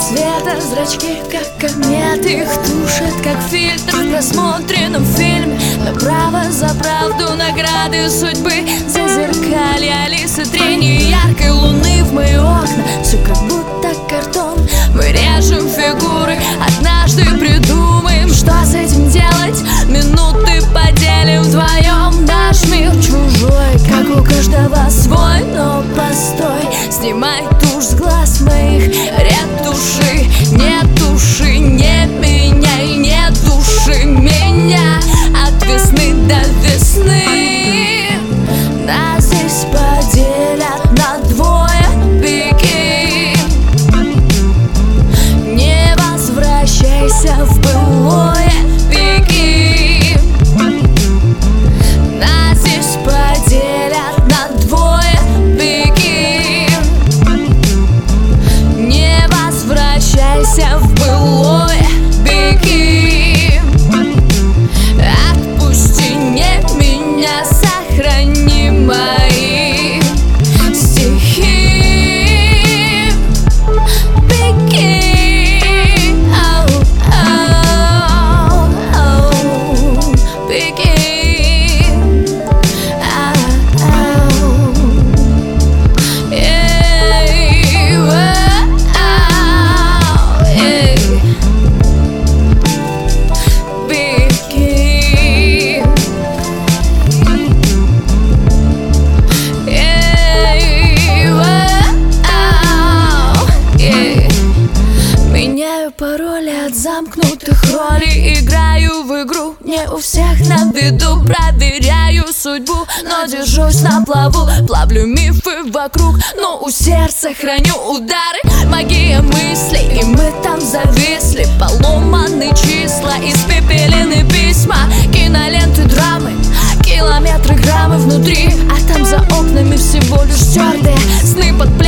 Цвета зрачки, как комет Их тушат, как фильтр в просмотренном фильме. Направо за правду награды судьбы Зазеркалье Алисы трени яркой луны в мои окна. Все как будто тушь с глаз моих Ретуши, не пароли от замкнутых ролей. Играю в игру, не у всех на виду. Проверяю судьбу, но держусь на плаву. Плавлю мифы вокруг, но у сердца храню удары. Магия мыслей, и мы там зависли. Поломаны числа, испепелены письма. Киноленты, драмы, километры, граммы внутри. А там за окнами всего лишь стертые Сны под пледом,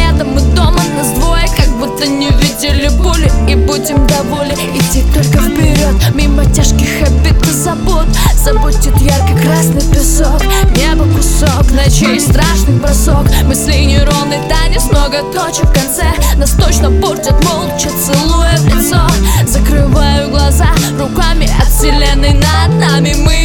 довольны идти только вперед. Мимо тяжких обид и забот Заботит ярко-красный песок. Небо кусок ночей, страшный бросок. Мысли нейронный танец, много точек в конце. Нас точно портят молча, целуя в лицо. Закрываю глаза руками от вселенной над нами Мы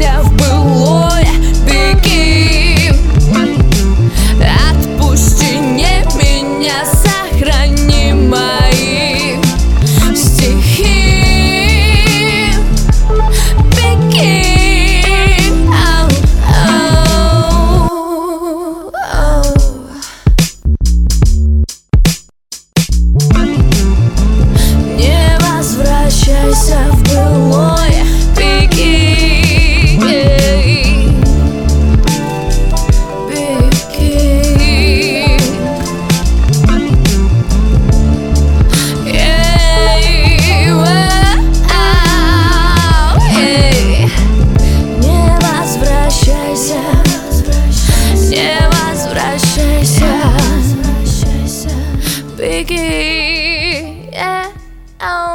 возвращайся в былое Беги Отпусти не меня, сохрани мои Biggie, yeah, oh.